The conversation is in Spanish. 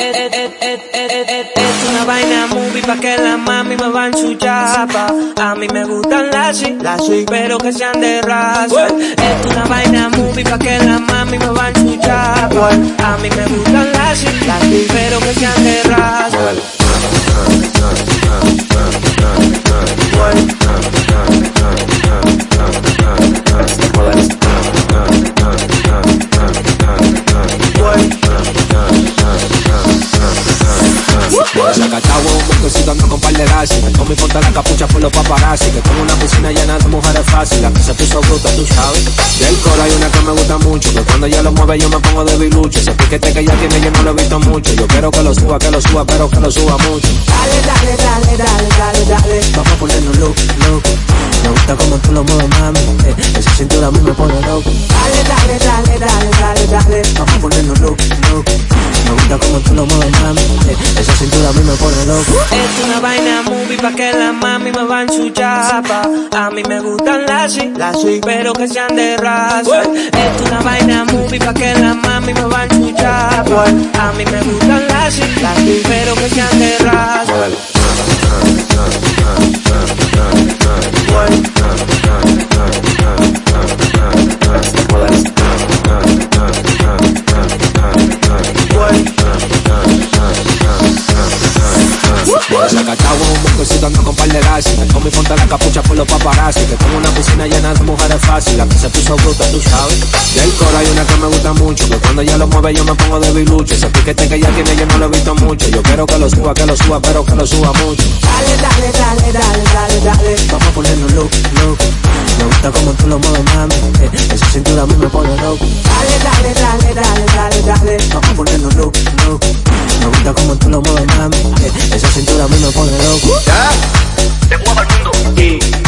Es una vaina movie pa' que la mami me va en su chapa. A mí me gustan las las pero que sean de raza. Es una vaina movie pa' que la mami me va en su chapa. A mí me gustan las las pero que sean de raza. Cachagua un bosquecito ando con par de gases Con mi ponta la capucha por los paparazzi. Que tengo una piscina llena de mujeres fáciles. La que se puso bruta, tú sabes. Del coro hay una que me gusta mucho. Que cuando ella lo mueve yo me pongo de bilucho. Ese piquete que ella tiene yo no lo he visto mucho. Yo quiero que lo suba, que lo suba, pero que lo suba mucho. Dale, dale, dale, dale, dale, dale. Vamos a ponernos loco, loco Me gusta como tú lo mueves, mami. Eh, Esa cintura a mí me pone loco. Dale, dale, dale, dale, dale, dale cintura a mí me pone loco Es una vaina movie pa' que la mami me va en su chapa A mí me gustan las las pero que sean de raza. Es una vaina movie pa' que la mami me va en su chapa A mí me gustan las las pero que sean de raza La cachagua un bosquecito ando con par de gases Con mi ponta la capucha por los paparazzi. Que tengo una piscina llena de mujeres fáciles. La que se puso bruta, tú sabes. Del coro hay una que me gusta mucho. Que cuando ella lo mueve yo me pongo de bilucho. Ese piquete que ella tiene yo no lo he visto mucho. Yo quiero que lo suba, que lo suba, pero que lo suba mucho. Dale, dale, dale, dale, dale, dale. Vamos a ponernos loco, loco Me gusta como tú lo mueves, mami. Eh, Esa cintura a mí me pone loco. Dale, dale, dale, dale, dale, dale. Vamos a ponernos loco, loco cintura a mí me pone loco. ¿Ya? Te muevo al mundo.